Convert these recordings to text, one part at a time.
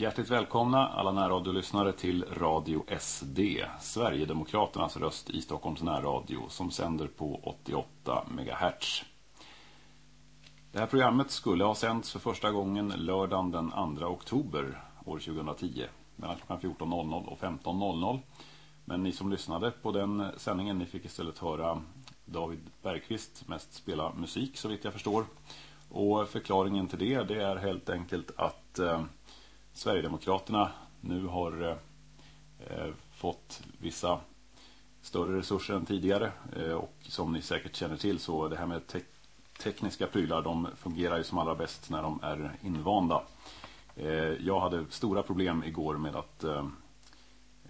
Hjärtligt välkomna alla närradiolyssnare till Radio SD, Sverigedemokraternas röst i Stockholms närradio som sänder på 88 MHz. Det här programmet skulle ha sänts för första gången lördagen den 2 oktober år 2010 mellan klockan 14.00 och 15.00. Men ni som lyssnade på den sändningen ni fick istället höra David Bergqvist mest spela musik så vitt jag förstår. Och förklaringen till det, det är helt enkelt att eh, Sverigedemokraterna nu har eh, eh, fått vissa större resurser än tidigare. Eh, och som ni säkert känner till så det här med te tekniska prylar de fungerar ju som allra bäst när de är invanda. Eh, jag hade stora problem igår med att eh,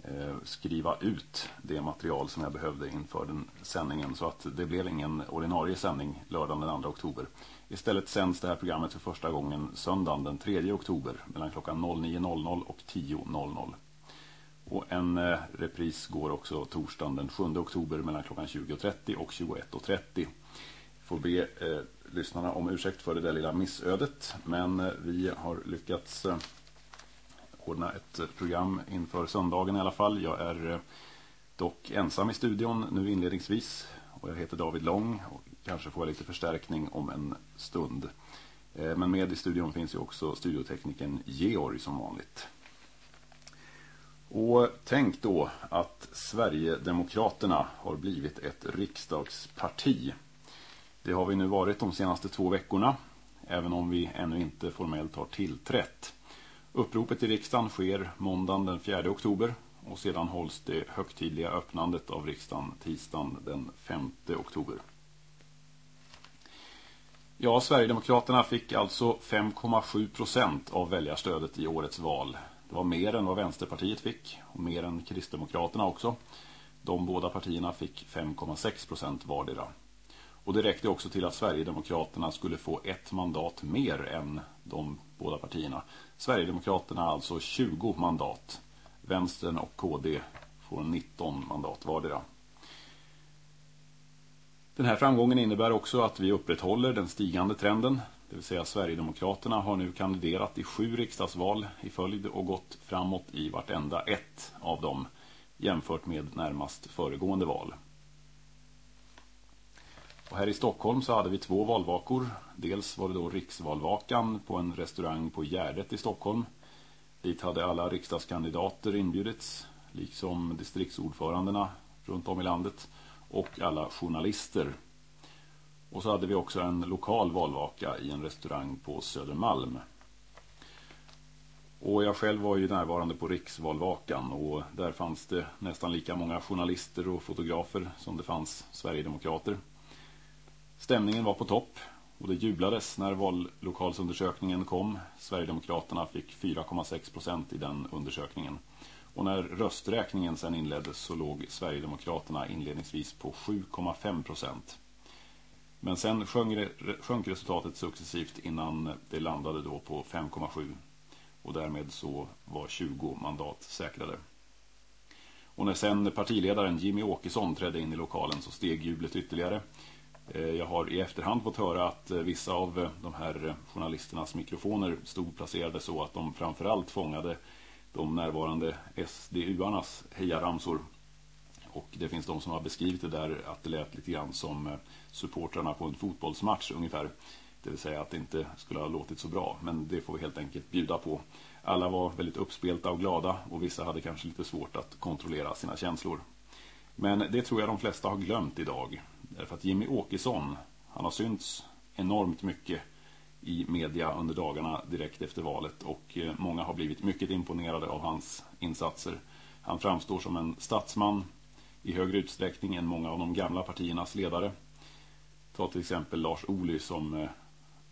eh skriva ut det material som jag behövde inför den sändningen så att det blev ingen ordinarie sändning lördagen den 2 oktober. Istället sänds det här programmet för första gången söndagen den 3 oktober mellan klockan 09.00 och 10.00. Och en eh, repris går också torsdagen den 7 oktober mellan klockan 20.30 och 21.30. Får be eh, lyssnarna om ursäkt för det där lilla missödet. Men eh, vi har lyckats eh, ordna ett program inför söndagen i alla fall. Jag är eh, dock ensam i studion nu inledningsvis. Och jag heter David Lång och kanske får jag lite förstärkning om en stund. Eh, men med i studion finns ju också studiotekniken Georg som vanligt. Och tänk då att Sverigedemokraterna har blivit ett riksdagsparti. Det har vi nu varit de senaste två veckorna, även om vi ännu inte formellt har tillträtt. Uppropet i riksdagen sker måndagen den 4 oktober och sedan hålls det högtidliga öppnandet av riksdagen tisdagen den 5 oktober. Ja, Sverigedemokraterna fick alltså 5,7 procent av väljarstödet i årets val. Det var mer än vad Vänsterpartiet fick och mer än Kristdemokraterna också. De båda partierna fick 5,6 procent vardera. Och det räckte också till att Sverigedemokraterna skulle få ett mandat mer än de båda partierna. Sverigedemokraterna alltså 20 mandat. Vänstern och KD får 19 mandat vardera. Den här framgången innebär också att vi upprätthåller den stigande trenden. Det vill säga Sverigedemokraterna har nu kandiderat i sju riksdagsval i följd och gått framåt i vartenda ett av dem jämfört med närmast föregående val. Och här i Stockholm så hade vi två valvakor. Dels var det då riksvalvakan på en restaurang på Gärdet i Stockholm. Dit hade alla riksdagskandidater inbjudits, liksom distriktsordförandena runt om i landet och alla journalister. Och så hade vi också en lokal valvaka i en restaurang på Södermalm. Och jag själv var ju närvarande på riksvalvakan och där fanns det nästan lika många journalister och fotografer som det fanns Sverigedemokrater. Stämningen var på topp och det jublades när vallokalsundersökningen kom. Sverigedemokraterna fick 4,6 procent i den undersökningen. Och när rösträkningen sen inleddes så låg Sverigedemokraterna inledningsvis på 7,5 procent. Men sen sjönk resultatet successivt innan det landade då på 5,7 och därmed så var 20 mandat säkrade. Och när sen partiledaren Jimmy Åkesson trädde in i lokalen så steg jublet ytterligare. Eh, jag har i efterhand fått höra att eh, vissa av de här journalisternas mikrofoner stod placerade så att de framförallt fångade de närvarande SDU-arnas hejaramsor. Och det finns de som har beskrivit det där att det lät lite grann som eh, supportrarna på en fotbollsmatch ungefär. Det vill säga att det inte skulle ha låtit så bra, men det får vi helt enkelt bjuda på. Alla var väldigt uppspelta och glada och vissa hade kanske lite svårt att kontrollera sina känslor. Men det tror jag de flesta har glömt idag. Därför att Jimmy Åkesson, han har synts enormt mycket i media under dagarna direkt efter valet och eh, många har blivit mycket imponerade av hans insatser. Han framstår som en statsman i högre utsträckning än många av de gamla partiernas ledare. Ta till exempel Lars Ohly som eh,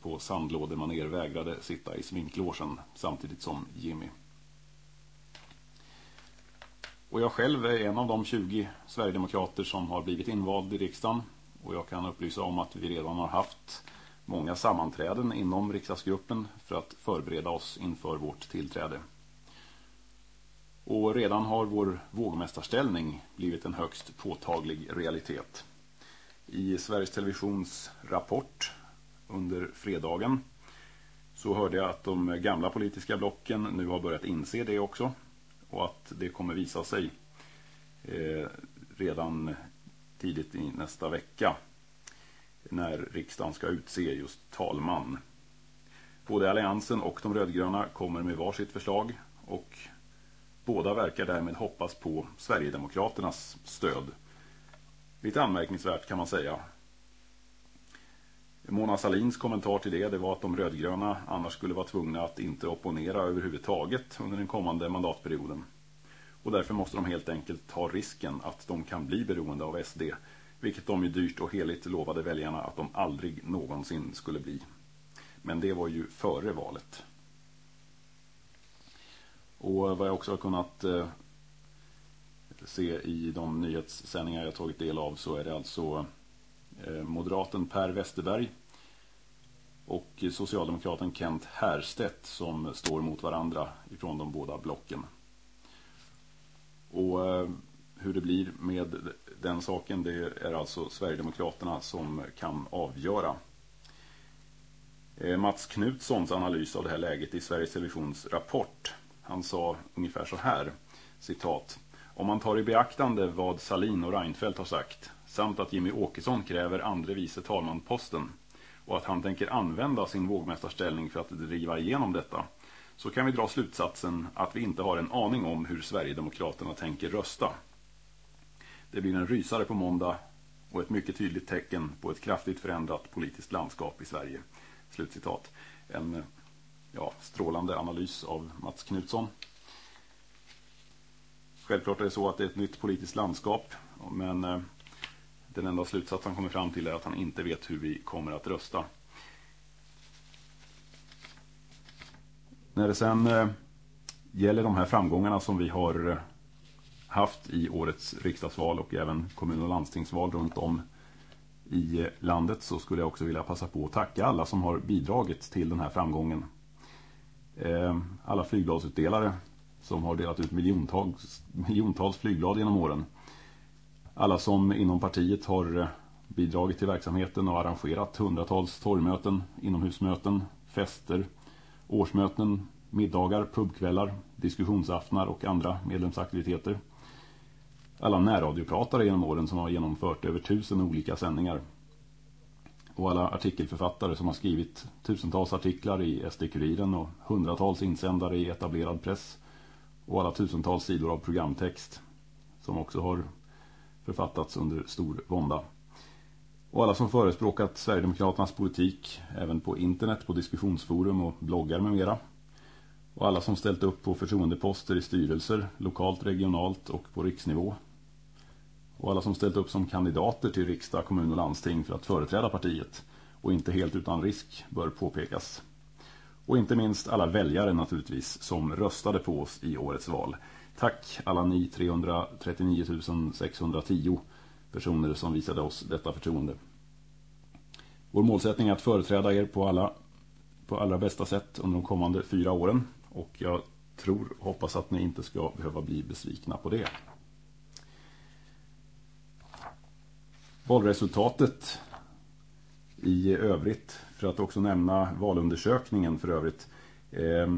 på sandlådemaner vägrade sitta i sminklåsen samtidigt som Jimmy. Och jag själv är en av de 20 Sverigedemokrater som har blivit invald i riksdagen. Och jag kan upplysa om att vi redan har haft många sammanträden inom riksdagsgruppen för att förbereda oss inför vårt tillträde. Och redan har vår vågmästarställning blivit en högst påtaglig realitet. I Sveriges Televisions rapport under fredagen så hörde jag att de gamla politiska blocken nu har börjat inse det också. Och att det kommer visa sig eh, redan tidigt i nästa vecka när riksdagen ska utse just talman. Både Alliansen och de rödgröna kommer med varsitt förslag och båda verkar därmed hoppas på Sverigedemokraternas stöd. Lite anmärkningsvärt kan man säga. Mona Salins kommentar till det, det var att de rödgröna annars skulle vara tvungna att inte opponera överhuvudtaget under den kommande mandatperioden. Och därför måste de helt enkelt ta risken att de kan bli beroende av SD, vilket de ju dyrt och heligt lovade väljarna att de aldrig någonsin skulle bli. Men det var ju före valet. Och vad jag också har kunnat eh, se i de nyhetssändningar jag tagit del av så är det alltså eh, moderaten Per Westerberg och socialdemokraten Kent Härstedt som står mot varandra ifrån de båda blocken. Och eh, hur det blir med den saken det är alltså Sverigedemokraterna som kan avgöra. Eh, Mats Knutssons analys av det här läget i Sveriges Televisions rapport. Han sa ungefär så här, citat. Om man tar i beaktande vad Salin och Reinfeldt har sagt, samt att Jimmy Åkesson kräver andre vice talmanposten och att han tänker använda sin vågmästarställning för att driva igenom detta, så kan vi dra slutsatsen att vi inte har en aning om hur Sverigedemokraterna tänker rösta. Det blir en rysare på måndag och ett mycket tydligt tecken på ett kraftigt förändrat politiskt landskap i Sverige. Slutcitat. En ja, strålande analys av Mats Knutsson. Självklart är det så att det är ett nytt politiskt landskap. Men eh, den enda slutsats han kommer fram till är att han inte vet hur vi kommer att rösta. När det sen eh, gäller de här framgångarna som vi har eh, haft i årets riksdagsval och även kommun- och landstingsval runt om i landet så skulle jag också vilja passa på att tacka alla som har bidragit till den här framgången. Eh, alla flygbladsutdelare som har delat ut miljontals, miljontals flygblad genom åren. Alla som inom partiet har bidragit till verksamheten och arrangerat hundratals torgmöten, inomhusmöten, fester, årsmöten, middagar, pubkvällar, diskussionsaftnar och andra medlemsaktiviteter alla närradiopratare genom åren som har genomfört över tusen olika sändningar. Och alla artikelförfattare som har skrivit tusentals artiklar i SD-kuriren och hundratals insändare i etablerad press. Och alla tusentals sidor av programtext som också har författats under stor vånda. Och alla som förespråkat Sverigedemokraternas politik även på internet, på diskussionsforum och bloggar med mera. Och alla som ställt upp på förtroendeposter i styrelser, lokalt, regionalt och på riksnivå och alla som ställt upp som kandidater till riksdag, kommun och landsting för att företräda partiet och inte helt utan risk bör påpekas. Och inte minst alla väljare naturligtvis som röstade på oss i årets val. Tack alla ni 339 610 personer som visade oss detta förtroende. Vår målsättning är att företräda er på alla på allra bästa sätt under de kommande fyra åren och jag tror och hoppas att ni inte ska behöva bli besvikna på det. Valresultatet i övrigt, för att också nämna valundersökningen för övrigt. Eh,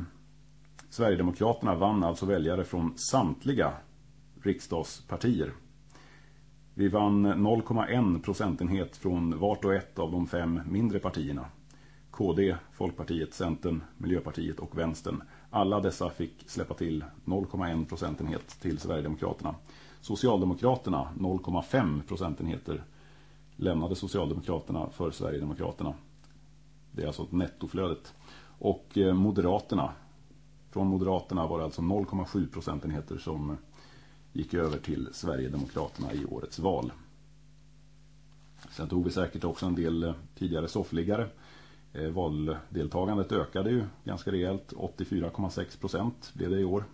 Sverigedemokraterna vann alltså väljare från samtliga riksdagspartier. Vi vann 0,1 procentenhet från vart och ett av de fem mindre partierna. KD, Folkpartiet, Centern, Miljöpartiet och Vänstern. Alla dessa fick släppa till 0,1 procentenhet till Sverigedemokraterna. Socialdemokraterna 0,5 procentenheter lämnade Socialdemokraterna för Sverigedemokraterna. Det är alltså nettoflödet. Och eh, Moderaterna, från Moderaterna var det alltså 0,7 procentenheter som gick över till Sverigedemokraterna i årets val. Sen tog vi säkert också en del eh, tidigare soffliggare. Eh, valdeltagandet ökade ju ganska rejält. 84,6 procent blev det i år.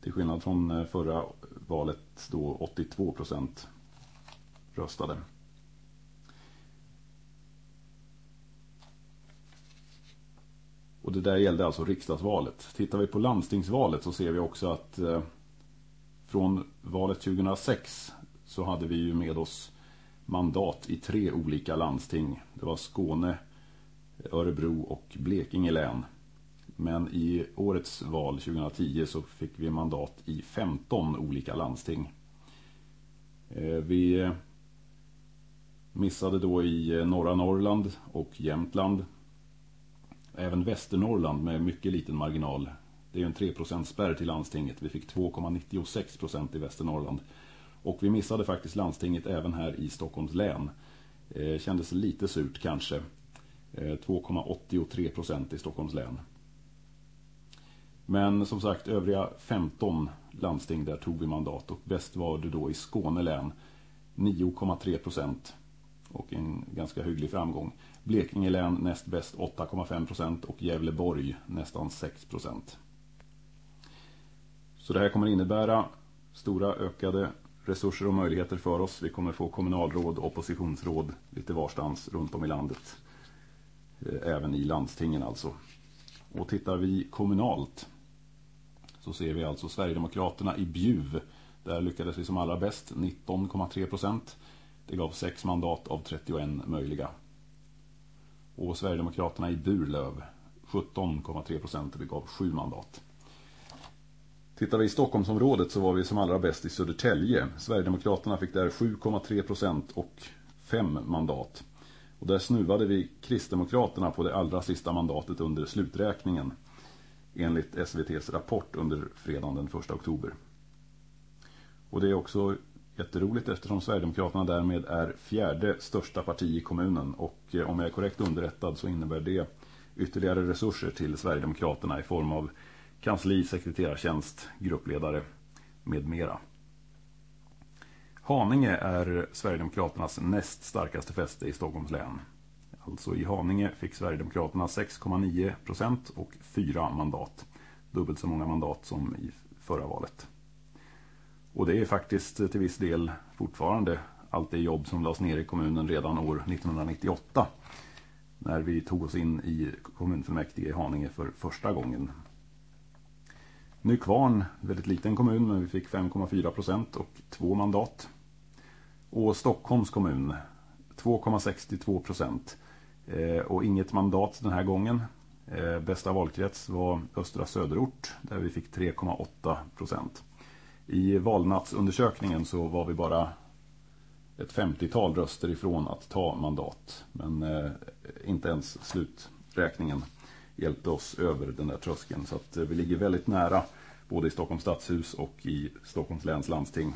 Till skillnad från förra valet då 82 procent röstade. Och det där gällde alltså riksdagsvalet. Tittar vi på landstingsvalet så ser vi också att eh, från valet 2006 så hade vi ju med oss mandat i tre olika landsting. Det var Skåne, Örebro och Blekinge län. Men i årets val 2010 så fick vi mandat i 15 olika landsting. Eh, vi missade då i eh, norra Norrland och Jämtland. Även Västernorrland med mycket liten marginal. Det är ju en 3% spärr till landstinget. Vi fick 2,96% i Västernorrland. Och vi missade faktiskt landstinget även här i Stockholms län. Eh, kändes lite surt kanske. Eh, 2,83% i Stockholms län. Men som sagt, övriga 15 landsting där tog vi mandat och bäst var det då i Skåne län. 9,3% och en ganska hygglig framgång. Blekinge län näst bäst 8,5% och Gävleborg nästan 6%. Så det här kommer innebära stora ökade resurser och möjligheter för oss. Vi kommer få kommunalråd, oppositionsråd lite varstans runt om i landet. Eh, även i landstingen alltså. Och tittar vi kommunalt så ser vi alltså Sverigedemokraterna i Bjuv. Där lyckades vi som allra bäst, 19,3 procent. Det gav sex mandat av 31 möjliga. Och Sverigedemokraterna i Burlöv, 17,3 procent. Det gav sju mandat. Tittar vi i Stockholmsområdet så var vi som allra bäst i Södertälje. Sverigedemokraterna fick där 7,3 procent och fem mandat. Och där snuvade vi Kristdemokraterna på det allra sista mandatet under sluträkningen enligt SVTs rapport under fredagen den 1 oktober. Och det är också jätteroligt eftersom Sverigedemokraterna därmed är fjärde största parti i kommunen och eh, om jag är korrekt underrättad så innebär det ytterligare resurser till Sverigedemokraterna i form av kansli, sekreterartjänst, gruppledare med mera. Haninge är Sverigedemokraternas näst starkaste fäste i Stockholms län. Alltså i Haninge fick Sverigedemokraterna 6,9 procent och fyra mandat. Dubbelt så många mandat som i förra valet. Och det är faktiskt eh, till viss del fortfarande allt det jobb som lades ner i kommunen redan år 1998. När vi tog oss in i kommunfullmäktige i Haninge för första gången. Nykvarn, väldigt liten kommun men vi fick 5,4 procent och två mandat. Och Stockholms kommun 2,62 procent. Eh, och inget mandat den här gången. Eh, bästa valkrets var Östra Söderort där vi fick 3,8 procent. I valnattsundersökningen så var vi bara ett 50-tal röster ifrån att ta mandat. Men eh, inte ens sluträkningen hjälpte oss över den där tröskeln. Så att eh, vi ligger väldigt nära både i Stockholms stadshus och i Stockholms läns landsting.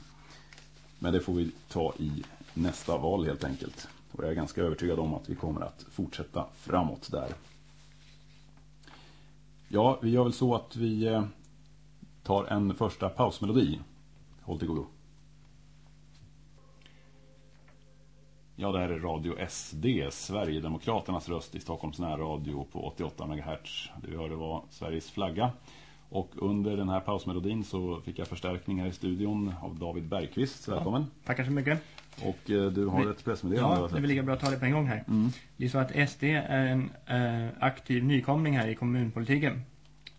Men det får vi ta i nästa val helt enkelt. Och jag är ganska övertygad om att vi kommer att fortsätta framåt där. Ja, vi gör väl så att vi eh, tar en första pausmelodi. Håll till godo. Ja, det här är Radio SD, Sverigedemokraternas röst i Stockholms närradio på 88 MHz. Du hörde var Sveriges flagga. Och under den här pausmelodin så fick jag förstärkningar i studion av David Bergqvist. Välkommen. Ja, tackar så mycket. Och eh, du har ett pressmeddelande. Ja, det är väl lika bra att ta det på en gång här. Mm. Det är så att SD är en eh, aktiv nykomling här i kommunpolitiken.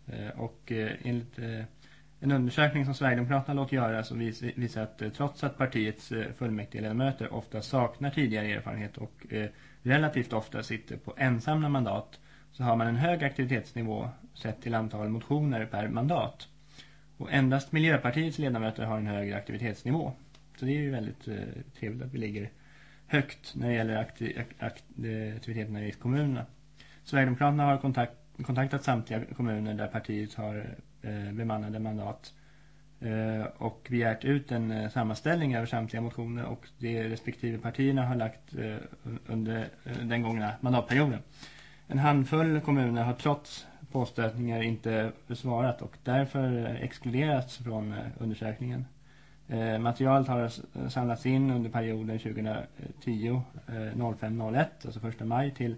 Eh, och eh, enligt eh, en undersökning som Sverigedemokraterna låter göra som vis, visar att eh, trots att partiets eh, fullmäktigeledamöter ofta saknar tidigare erfarenhet och eh, relativt ofta sitter på ensamma mandat så har man en hög aktivitetsnivå sett till antal motioner per mandat. Och endast Miljöpartiets ledamöter har en högre aktivitetsnivå. Så det är ju väldigt eh, trevligt att vi ligger högt när det gäller aktiv, aktiviteterna i kommunerna. Sverigedemokraterna har kontakt, kontaktat samtliga kommuner där partiet har Eh, bemannade mandat eh, och begärt ut en eh, sammanställning över samtliga motioner och de respektive partierna har lagt under den gångna mandatperioden. En handfull kommuner har trots påstötningar inte besvarat och därför exkluderats från undersökningen. Materialet har samlats in under perioden 2010 05-01, alltså 1 maj till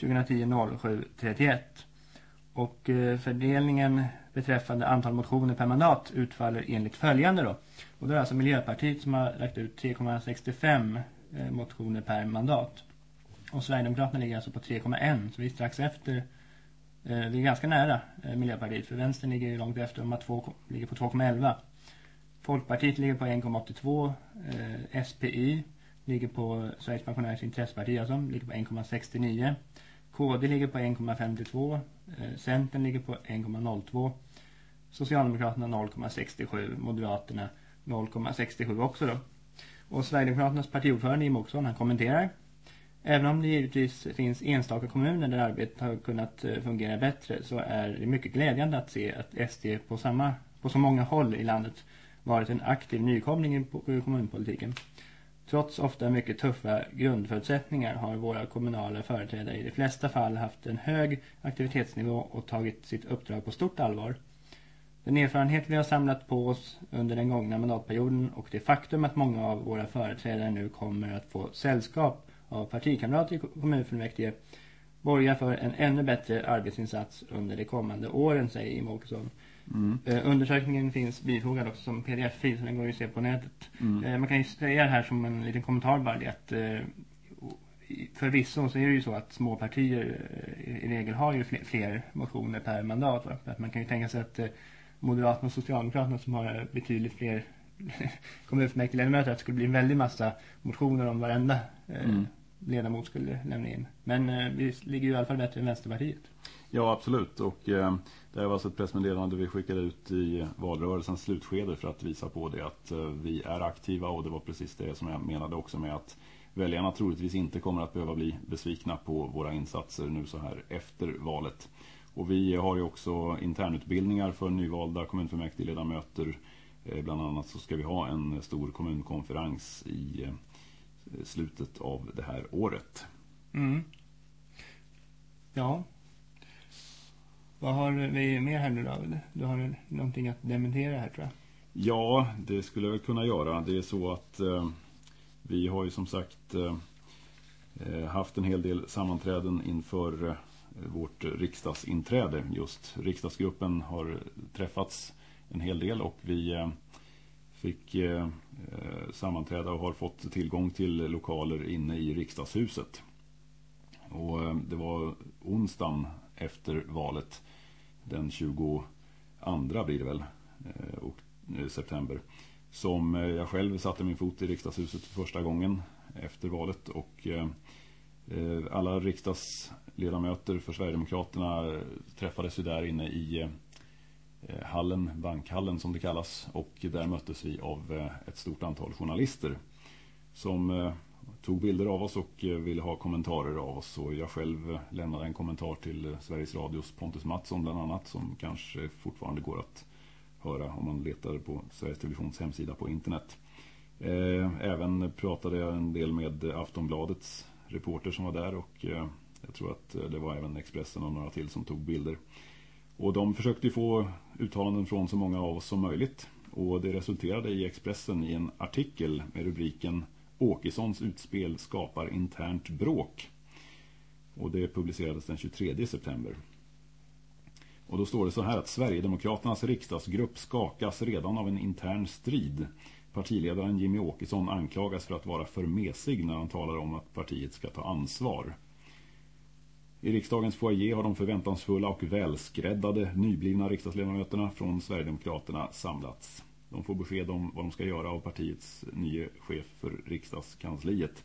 2010 07-31. Och eh, fördelningen beträffande antal motioner per mandat utfaller enligt följande då. Och det är alltså Miljöpartiet som har lagt ut 3,65 eh, motioner per mandat. Och Sverigedemokraterna ligger alltså på 3,1 så vi är strax efter eh, vi är ganska nära Miljöpartiet för vänstern ligger ju långt efter de har två, ligger på 2,11 Folkpartiet ligger på 1,82 eh, SPI ligger på Sveriges pensionärers intresseparti alltså, ligger på 1,69 KD ligger på 1,52. Eh, Centern ligger på 1,02. Socialdemokraterna 0,67. Moderaterna 0,67 också då. Och Sverigedemokraternas partiordförande Jim Åkesson han kommenterar. Även om det givetvis finns enstaka kommuner där arbetet har kunnat eh, fungera bättre så är det mycket glädjande att se att SD på, samma, på så många håll i landet varit en aktiv nykomling i kommunpolitiken. Trots ofta mycket tuffa grundförutsättningar har våra kommunala företrädare i de flesta fall haft en hög aktivitetsnivå och tagit sitt uppdrag på stort allvar. Den erfarenhet vi har samlat på oss under den gångna mandatperioden och det faktum att många av våra företrädare nu kommer att få sällskap av partikamrater i kommunfullmäktige borgar för en ännu bättre arbetsinsats under de kommande åren, säger Jim Åkesson. Mm. Eh, undersökningen finns bifogad också som pdf-fil så den går ju att se på nätet. Mm. Eh, man kan ju säga här som en liten kommentar bara det att eh, förvisso så är det ju så att små partier i regel har ju fler, fler motioner per mandat. Va? Att man kan ju tänka sig att Moderaterna och Socialdemokraterna som har betydligt fler kommunfullmäktigeledamöter att det skulle bli en väldig massa motioner om varenda mm. ledamot skulle lämna in. Men vi ligger ju i alla fall bättre än Vänsterpartiet. Ja, absolut. Och eh, det var alltså ett pressmeddelande vi skickade ut i valrörelsens slutskede för att visa på det att eh, vi är aktiva och det var precis det som jag menade också med att väljarna troligtvis inte kommer att behöva bli besvikna på våra insatser nu så här efter valet. Och vi har ju också internutbildningar för nyvalda kommunfullmäktigeledamöter. Eh, bland annat så ska vi ha en stor kommunkonferens i eh, slutet av det här året. Mm. Ja, vad har vi mer här nu David? Du har någonting att dementera här tror jag. Ja, det skulle jag väl kunna göra. Det är så att eh, vi har ju som sagt eh, eh haft en hel del sammanträden inför eh, vårt riksdagsinträde. Just riksdagsgruppen har träffats en hel del och vi eh, fick eh, eh sammanträda och har fått tillgång till lokaler inne i riksdagshuset. Och eh, det var onsdagen efter valet den 22 blir det väl eh, och, eh, september. Som eh, jag själv satte min fot i riksdagshuset för första gången efter valet och alla riksdagsledamöter för Sverigedemokraterna träffades ju där inne i hallen, bankhallen som det kallas. Och där möttes vi av ett stort antal journalister som tog bilder av oss och eh, ville ha kommentarer av oss. Och jag själv eh, lämnade en kommentar till eh, Sveriges Radios Pontus Mattsson bland annat som kanske fortfarande går att höra om man letar på Sveriges Televisions hemsida på internet. Även pratade jag en del med Aftonbladets reporter som var där och jag tror att det var även Expressen och några till som tog bilder. Och de försökte få uttalanden från så många av oss som möjligt. Och det resulterade i Expressen i en artikel med rubriken Åkessons utspel skapar internt bråk. Och det publicerades den 23 september. Och då står det så här att Sverigedemokraternas riksdagsgrupp skakas redan av en intern strid. Partiledaren Jimmy Åkesson anklagas för att vara för mesig när han talar om att partiet ska ta ansvar. I riksdagens foyer har de förväntansfulla och välskräddade nyblivna riksdagsledamöterna från Sverigedemokraterna samlats. De får besked om vad de ska göra av partiets nya chef för riksdagskansliet.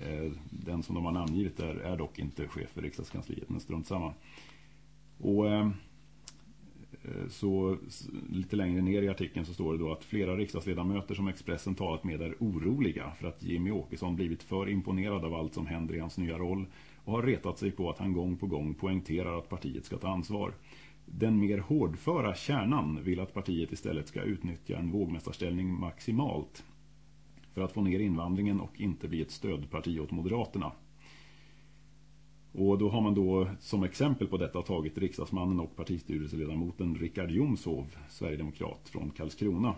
Eh, den som de har namngivit där är dock inte chef för riksdagskansliet, men strunt samma. Och eh, eh, så lite längre ner i artikeln så står det då att flera riksdagsledamöter som Expressen talat med är oroliga för att Jimmy Åkesson blivit för imponerad av allt som händer i hans nya roll och har retat sig på att han gång på gång poängterar att partiet ska ta ansvar. Den mer hårdföra kärnan vill att partiet istället ska utnyttja en vågmästarställning maximalt för att få ner invandringen och inte bli ett stödparti åt Moderaterna. Och då har man då som exempel på detta tagit riksdagsmannen och partistyrelseledamoten Rickard Jomshov, Sverigedemokrat från Karlskrona,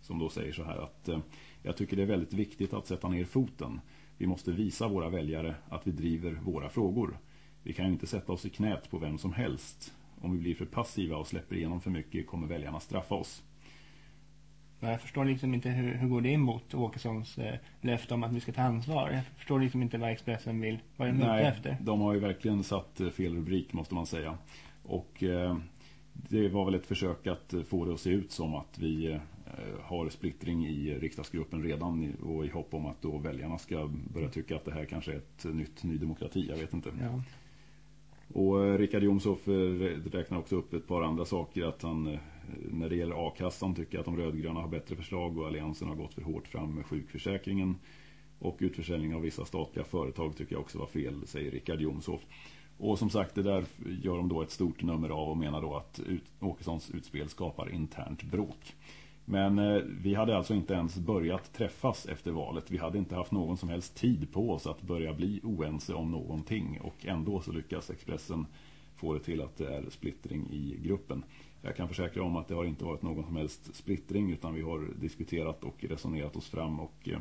som då säger så här att eh, jag tycker det är väldigt viktigt att sätta ner foten. Vi måste visa våra väljare att vi driver våra frågor. Vi kan ju inte sätta oss i knät på vem som helst. Om vi blir för passiva och släpper igenom för mycket kommer väljarna straffa oss. Jag förstår liksom inte hur, hur går det emot Åkessons eh, löfte om att vi ska ta ansvar. Jag förstår liksom inte vad Expressen vill, vad de efter. de har ju verkligen satt eh, fel rubrik måste man säga. Och eh, det var väl ett försök att få det att se ut som att vi eh, har splittring i riksdagsgruppen redan och i hopp om att då väljarna ska börja tycka att det här kanske är ett nytt Ny Demokrati, jag vet inte. Ja. Och eh, Rickard Jomshoff eh, räknar också upp ett par andra saker att han eh, när det gäller A-kassan tycker att de rödgröna har bättre förslag och alliansen har gått för hårt fram med sjukförsäkringen. Och utförsäljning av vissa statliga företag tycker jag också var fel, säger Rickard Jomshoff. Och som sagt, det där gör de då ett stort nummer av och menar då att Åkessons utspel skapar internt bråk. Men eh, vi hade alltså inte ens börjat träffas efter valet. Vi hade inte haft någon som helst tid på oss att börja bli oense om någonting. Och ändå så lyckas Expressen få det till att det är splittring i gruppen. Jag kan försäkra om att det har inte varit någon som helst splittring utan vi har diskuterat och resonerat oss fram och eh,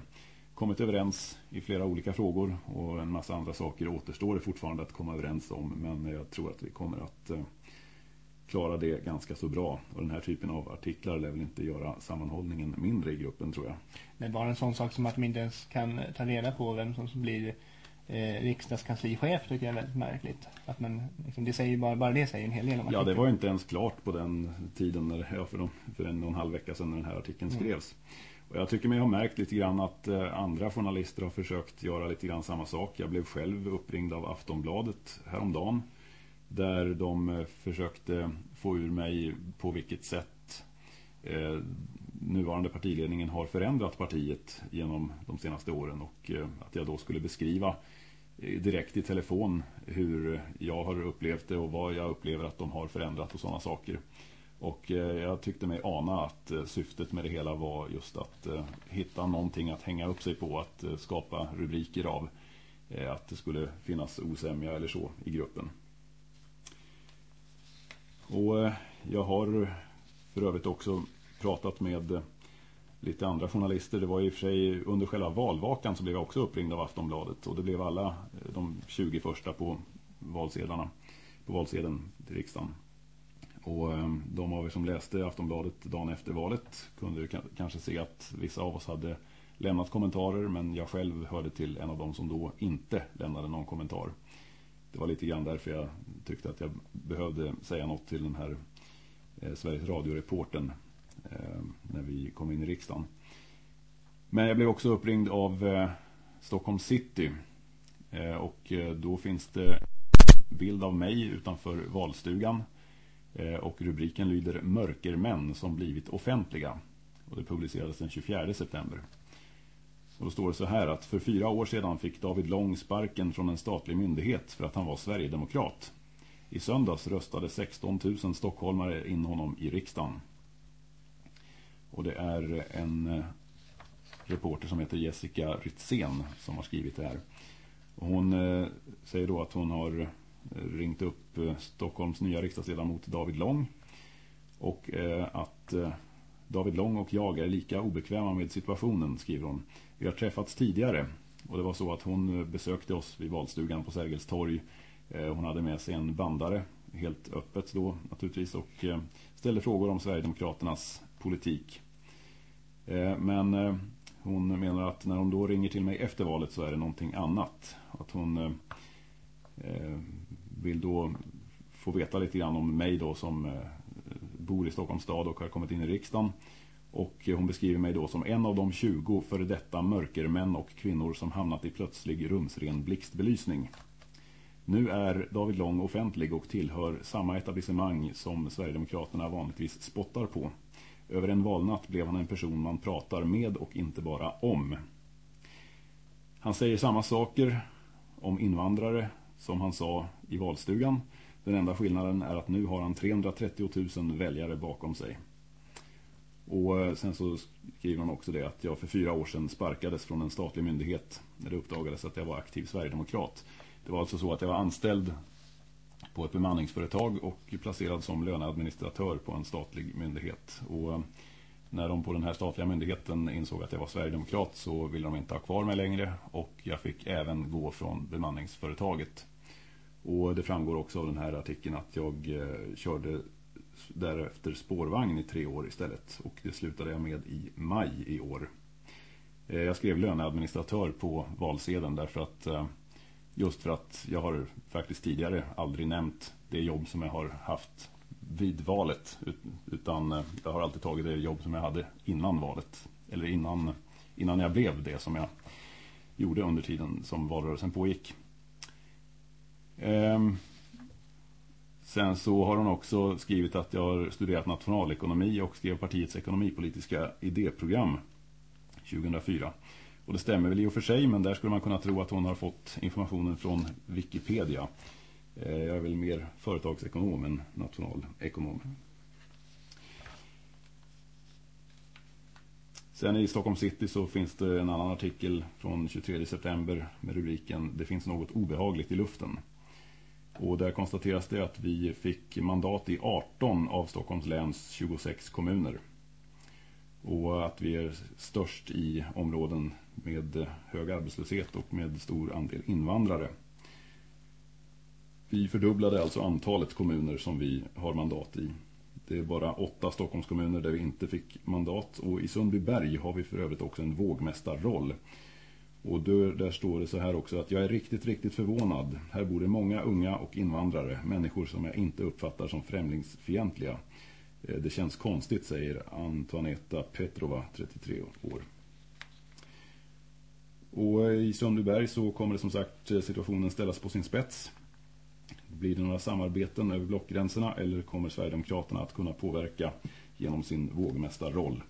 kommit överens i flera olika frågor och en massa andra saker återstår det fortfarande att komma överens om men eh, jag tror att vi kommer att eh, klara det ganska så bra. Och den här typen av artiklar lär väl inte göra sammanhållningen mindre i gruppen tror jag. Men bara en sån sak som att de inte ens kan ta reda på vem som blir eh, riksdagskanslichef tycker jag är väldigt märkligt. Att man, liksom, det säger bara, bara det säger en hel del om artikeln. Ja, det var inte ens klart på den tiden, när, ja, för, de, för en och en halv vecka sedan när den här artikeln mm. skrevs. Mm. Och jag tycker mig ha märkt lite grann att eh, andra journalister har försökt göra lite grann samma sak. Jag blev själv uppringd av Aftonbladet häromdagen där de eh, försökte få ur mig på vilket sätt eh, nuvarande partiledningen har förändrat partiet genom de senaste åren och eh, att jag då skulle beskriva eh, direkt i telefon hur jag har upplevt det och vad jag upplever att de har förändrat och sådana saker. Och eh, jag tyckte mig ana att eh, syftet med det hela var just att hitta någonting att hänga upp sig på, att skapa rubriker av att det skulle finnas osämja eller så i gruppen. Och eh, jag har för övrigt också pratat med eh, lite andra journalister. Det var i och för sig under själva valvakan så blev jag också uppringd av Aftonbladet. Och det blev alla eh, de 20 första på valsedlarna, på valsedeln till riksdagen. Och de av er som läste Aftonbladet dagen efter valet kunde kanske se att vissa av oss hade lämnat kommentarer men jag själv hörde till en av dem som då inte lämnade någon kommentar det var lite grann därför jag tyckte att jag behövde säga något till den här eh, Sveriges radioreporten eh, när vi kom in i riksdagen. Men jag blev också uppringd av eh, Stockholm City eh, och eh, då finns det bild av mig utanför valstugan eh, och rubriken lyder Mörkermän som blivit offentliga och det publicerades den 24 september. Och då står det så här att för fyra år sedan fick David Lång sparken från en statlig myndighet för att han var Sverigedemokrat. I söndags röstade 16 000 stockholmare in honom i riksdagen. Och det är en eh, reporter som heter Jessica Ritzen som har skrivit det här. Och hon eh, säger då att hon har eh, ringt upp Stockholms nya riksdagsledamot David Lång. Och att David Lång och jag är lika obekväma med situationen, skriver hon. Vi har träffats tidigare och det var så att hon eh, besökte oss vid valstugan på Sergels torg. Eh, hon hade med sig en bandare, helt öppet då naturligtvis, och eh, ställde frågor om Sverigedemokraternas politik. Men hon menar att när hon då ringer till mig efter valet så är det någonting annat. Att hon vill då få veta lite grann om mig då som bor i Stockholms stad och har kommit in i riksdagen. Och hon beskriver mig då som en av de 20 före detta mörkermän och kvinnor som hamnat i plötslig rumsren blixtbelysning. Nu är David Lång offentlig och tillhör samma etablissemang som Sverigedemokraterna vanligtvis spottar på. Över en valnatt blev han en person man pratar med och inte bara om. Han säger samma saker om invandrare som han sa i valstugan. Den enda skillnaden är att nu har han 330 000 väljare bakom sig. Och eh, sen så skriver hon också det att jag för fyra år sedan sparkades från en statlig myndighet när det uppdagades att jag var aktiv Sverigedemokrat. Det var alltså så att jag var anställd på ett bemanningsföretag och placerad som löneadministratör på en statlig myndighet. Och eh, när de på den här statliga myndigheten insåg att jag var Sverigedemokrat så ville de inte ha kvar mig längre och jag fick även gå från bemanningsföretaget. Och det framgår också av den här artikeln att jag eh, körde därefter spårvagn i tre år istället. Och det slutade jag med i maj i år. Eh, jag skrev löneadministratör på valsedeln därför att eh, just för att jag har faktiskt tidigare aldrig nämnt det jobb som jag har haft vid valet utan jag har alltid tagit det jobb som jag hade innan valet eller innan, innan jag blev det som jag gjorde under tiden som valrörelsen pågick. Ehm, sen så har hon också skrivit att jag har studerat nationalekonomi och skrev partiets ekonomipolitiska idéprogram 2004. Och det stämmer väl i och för sig men där skulle man kunna tro att hon har fått informationen från Wikipedia. Ehm, jag är väl mer företagsekonom än nationalekonom. Sen i Stockholm City så finns det en annan artikel från 23 september med rubriken Det finns något obehagligt i luften. Och där konstateras det att vi fick mandat i 18 av Stockholms läns 26 kommuner. Och att vi är störst i områden med hög arbetslöshet och med stor andel invandrare. Vi fördubblade alltså antalet kommuner som vi har mandat i. Det är bara åtta Stockholmskommuner där vi inte fick mandat. Och i Sundbyberg har vi för övrigt också en vågmästarroll. Och där, där står det så här också att jag är riktigt, riktigt förvånad. Här bor det många unga och invandrare. Människor som jag inte uppfattar som främlingsfientliga. Eh, det känns konstigt, säger Antoaneta Petrova, 33 år. Och eh, i Sundbyberg så kommer det som sagt eh, situationen ställas på sin spets. Blir det några samarbeten över blockgränserna eller kommer Sverigedemokraterna att kunna påverka genom sin vågmästarroll?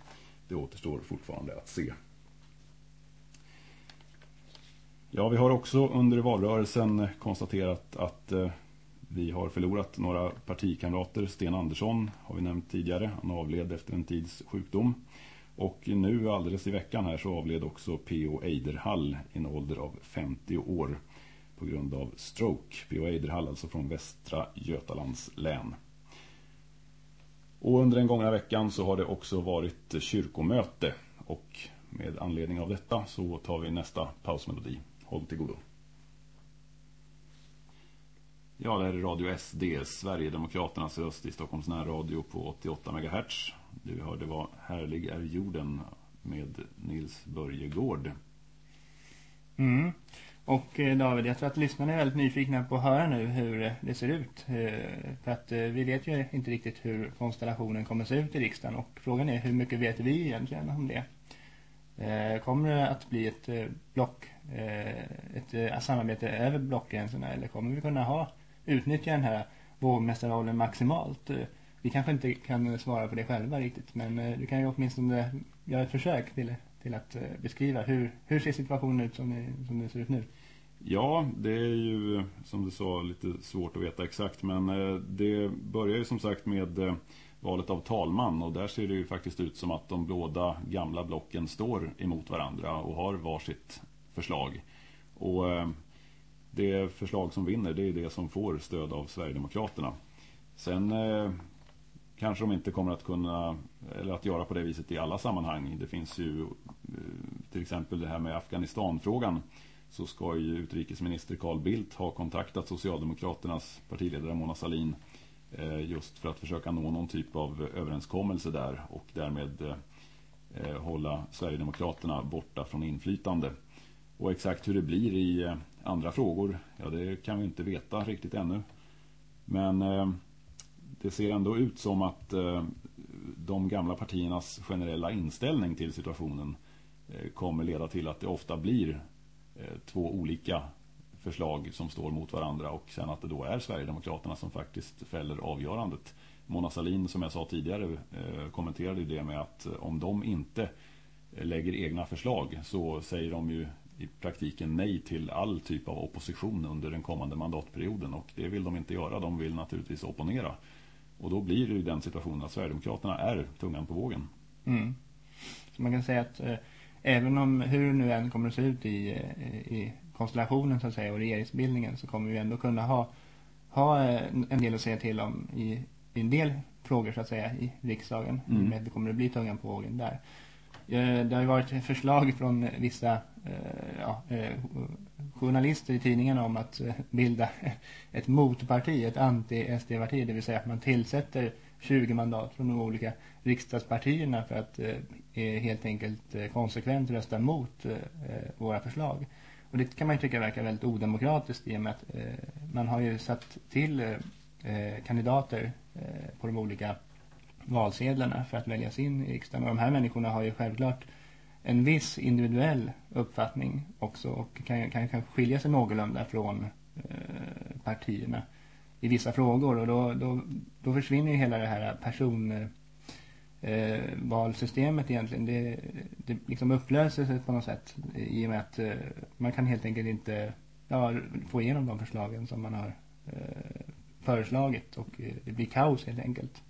Det återstår fortfarande att se. Ja, vi har också under valrörelsen konstaterat att eh, vi har förlorat några partikamrater. Sten Andersson har vi nämnt tidigare. Han avled efter en tids sjukdom. Och nu alldeles i veckan här så avled också P.O. Eiderhall i en ålder av 50 år på grund av stroke. P.O. Eiderhall alltså från Västra Götalands län. Och under den gångna veckan så har det också varit kyrkomöte och med anledning av detta så tar vi nästa pausmelodi. Håll till godo. Ja, det här är Radio SD, Sverigedemokraternas röst i Stockholms närradio på 88 MHz. Vi hörde var Härlig är jorden med Nils Börjegård. Mm. Och eh, David, jag tror att lyssnarna är väldigt nyfikna på att höra nu hur eh, det ser ut. Eh, för att vi vet ju inte riktigt hur konstellationen kommer att se ut i riksdagen. Och frågan är hur mycket vet vi egentligen om det? Eh, kommer det att bli ett eh, block, eh, ett samarbete över blockgränserna eller kommer vi kunna ha utnyttja den här vågmästarrollen maximalt? Vi kanske inte kan svara på det själva riktigt men du kan ju åtminstone göra ett försök till till att beskriva hur, hur ser situationen ut som det, som det ser ut nu? Ja, det är ju som du sa lite svårt att veta exakt men det börjar ju som sagt med valet av talman och där ser det ju faktiskt ut som att de båda gamla blocken står emot varandra och har varsitt förslag. Och eh, det förslag som vinner det är det som får stöd av Sverigedemokraterna. Sen eh, kanske de inte kommer att kunna eller att göra på det viset i alla sammanhang. Det finns ju eh, till exempel det här med Afghanistanfrågan så ska ju utrikesminister Carl Bildt ha kontaktat Socialdemokraternas partiledare Mona Salin Eh, just för att försöka nå någon typ av överenskommelse där och därmed eh, eh, hålla Sverigedemokraterna borta från inflytande. Och exakt hur det blir i andra frågor, ja det kan vi inte veta riktigt ännu. Men det ser ändå ut som att de gamla partiernas generella inställning till situationen kommer leda till att det ofta blir två olika förslag som står mot varandra och sen att det då är Sverigedemokraterna som faktiskt fäller avgörandet. Mona Salin som jag sa tidigare eh, kommenterade det med att eh, om de inte lägger egna förslag så säger de ju i praktiken nej till all typ av opposition under den kommande mandatperioden och det vill de inte göra. De vill naturligtvis opponera. Och då blir det ju den situationen att Sverigedemokraterna är tungan på vågen. Mm. Så man kan säga att eh, även om hur nu än kommer att se ut i, eh, i konstellationen så att säga och regeringsbildningen så kommer vi ändå kunna ha, ha eh, en del att säga till om i, i en del frågor så att säga i riksdagen. Mm. Med det kommer att bli tungan på vågen där. Eh, det har ju varit förslag från vissa eh, ja, journalister i tidningarna om att bilda ett motparti, ett anti-SD-parti. Det vill säga att man tillsätter 20 mandat från de olika riksdagspartierna för att helt enkelt konsekvent rösta mot våra förslag. Och det kan man ju tycka verkar väldigt odemokratiskt i och med att eh, man har ju satt till eh, eh, kandidater på de olika valsedlarna för att väljas in i riksdagen. Och de här människorna har ju självklart en viss individuell uppfattning också och kan, kan, kan skilja sig någorlunda från eh, partierna. i vissa frågor och då, då, då försvinner ju hela det här person eh, egentligen. Det, det liksom upplöser sig på något sätt i och med att eh, man kan helt enkelt inte ja, få igenom de förslagen som man har eh, föreslagit och eh, det blir kaos helt enkelt.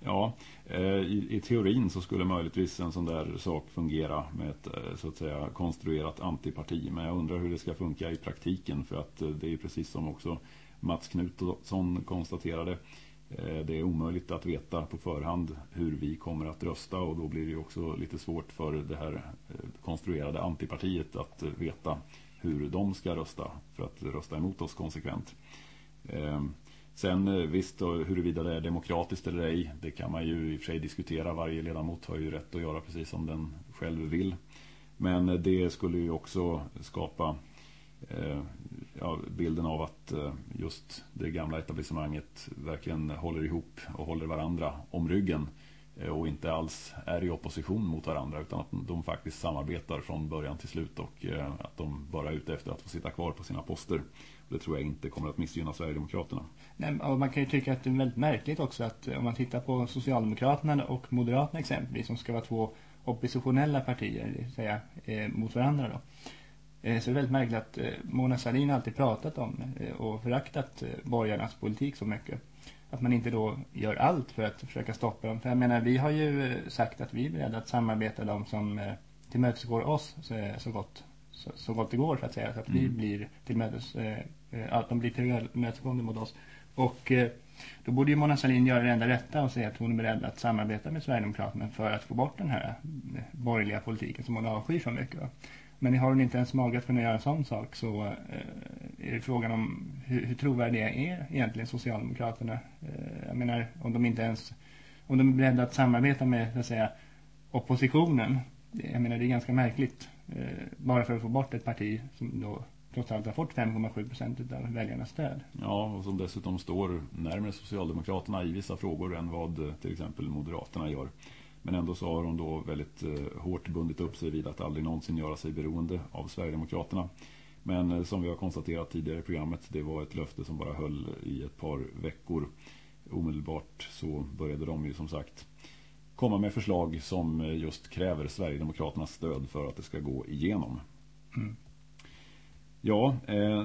Ja, eh, i, i, teorin så skulle möjligtvis en sån där sak fungera med ett eh, så att säga konstruerat antiparti. Men jag undrar hur det ska funka i praktiken för att eh, det är precis som också Mats Knutsson konstaterade. Eh, det är omöjligt att veta på förhand hur vi kommer att rösta och då blir det också lite svårt för det här eh, konstruerade antipartiet att eh, veta hur de ska rösta för att rösta emot oss konsekvent. Sen visst, huruvida det är demokratiskt eller ej, det kan man ju i och för sig diskutera. Varje ledamot har ju rätt att göra precis som den själv vill. Men det skulle ju också skapa ja, bilden av att eh, just det gamla etablissemanget verkligen håller ihop och håller varandra om ryggen eh, och inte alls är i opposition mot varandra utan att de faktiskt samarbetar från början till slut och eh, att de bara är ute efter att få sitta kvar på sina poster. Det tror jag inte kommer att missgynna Sverigedemokraterna. Nej, och man kan ju tycka att det är väldigt märkligt också att om man tittar på Socialdemokraterna och Moderaterna exempelvis som ska vara två oppositionella partier, det vill säga eh, mot varandra då. Eh, så det är väldigt märkligt att eh, Mona Sahlin alltid pratat om eh, och föraktat borgarnas politik så mycket. Att man inte då gör allt för att försöka stoppa dem. För jag menar, vi har ju sagt att vi är beredda att samarbeta de som tillmötesgår oss så, gott så, så gott det går så att säga. Så att mm. vi blir tillmötes, att de blir tillmötesgående mot oss. Och då borde ju Mona Sahlin göra det enda rätta och säga att hon är beredd att samarbeta med Sverigedemokraterna för att få bort den här borgerliga politiken som hon avskyr så mycket. Men har hon inte ens mage att kunna göra en sån sak så eh, är det frågan om hur, hur trovärdiga är egentligen Socialdemokraterna. Eh, jag menar om de inte ens om de är beredda att samarbeta med så att säga oppositionen. Jag menar det är ganska märkligt. Eh, bara för att få bort ett parti som då trots allt har fått 5,7 procent av väljarnas stöd. Ja, och som dessutom står närmare Socialdemokraterna i vissa frågor än vad eh, till exempel Moderaterna gör. Men ändå så har hon då väldigt eh, hårt bundit upp sig vid att aldrig någonsin göra sig beroende av Sverigedemokraterna. Men eh, som vi har konstaterat tidigare i programmet, det var ett löfte som bara höll i ett par veckor. Omedelbart så började de ju som sagt komma med förslag som eh, just kräver Sverigedemokraternas stöd för att det ska gå igenom. Mm. Ja,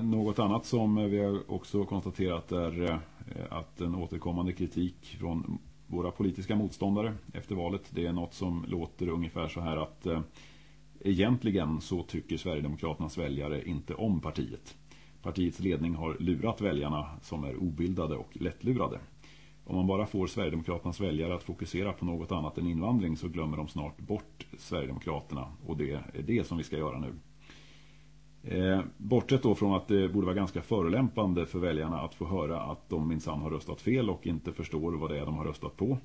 något annat som vi har också konstaterat är att en återkommande kritik från våra politiska motståndare efter valet, det är något som låter ungefär så här att eh, egentligen så tycker Sverigedemokraternas väljare inte om partiet. Partiets ledning har lurat väljarna som är obildade och lättlurade. Om man bara får Sverigedemokraternas väljare att fokusera på något annat än invandring så glömmer de snart bort Sverigedemokraterna och det är det som vi ska göra nu. Eh, bortsett då från att det borde vara ganska förolämpande för väljarna att få höra att de minsann har röstat fel och inte förstår vad det är de har röstat på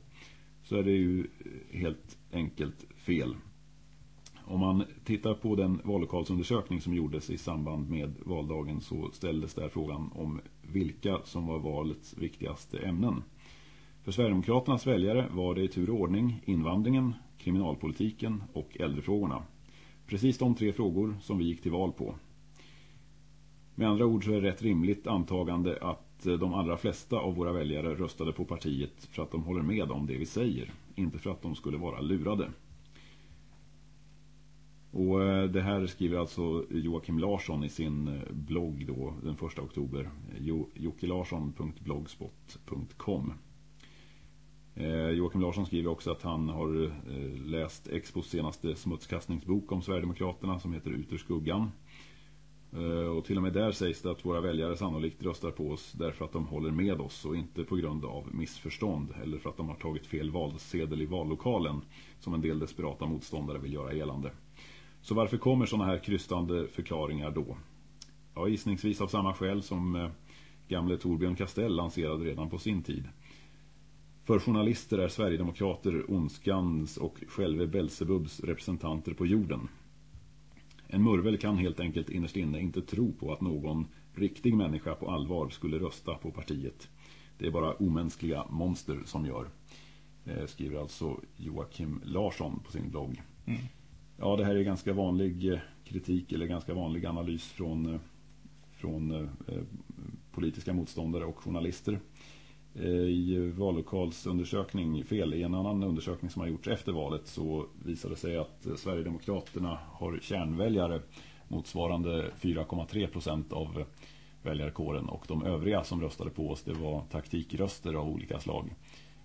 så är det ju helt enkelt fel. Om man tittar på den vallokalsundersökning som gjordes i samband med valdagen så ställdes där frågan om vilka som var valets viktigaste ämnen. För Sverigedemokraternas väljare var det i tur och ordning invandringen, kriminalpolitiken och äldrefrågorna. Precis de tre frågor som vi gick till val på. Med andra ord så är det rätt rimligt antagande att eh, de allra flesta av våra väljare röstade på partiet för att de håller med om det vi säger, inte för att de skulle vara lurade. Och eh, det här skriver alltså Joakim Larsson i sin eh, blogg då den 1 oktober. jokilarsson.blogspot.com Joakim Larsson skriver också att han har läst Expos senaste smutskastningsbok om Sverigedemokraterna som heter Ut ur skuggan. Eh, och till och med där sägs det att våra väljare sannolikt röstar på oss därför att de håller med oss och inte på grund av missförstånd eller för att de har tagit fel valsedel i vallokalen som en del desperata motståndare vill göra gällande. Så varför kommer sådana här krystande förklaringar då? Ja, gissningsvis av samma skäl som eh, gamle Torbjörn Castell lanserade redan på sin tid. För journalister är Sverigedemokrater ondskans och själve Belzebubs representanter på jorden. En murvel kan helt enkelt innerst inne inte tro på att någon riktig människa på allvar skulle rösta på partiet. Det är bara omänskliga monster som gör. Eh, skriver alltså Joakim Larsson på sin blogg. Mm. Ja, det här är ganska vanlig eh, kritik eller ganska vanlig analys från, eh, från politiska motståndare och journalister. Eh, I vallokalsundersökning, fel, i en annan undersökning som har gjorts efter valet så visade det sig att eh, Sverigedemokraterna har kärnväljare motsvarande 4,3 procent av väljarkåren och de övriga som röstade på oss det var taktikröster av olika slag.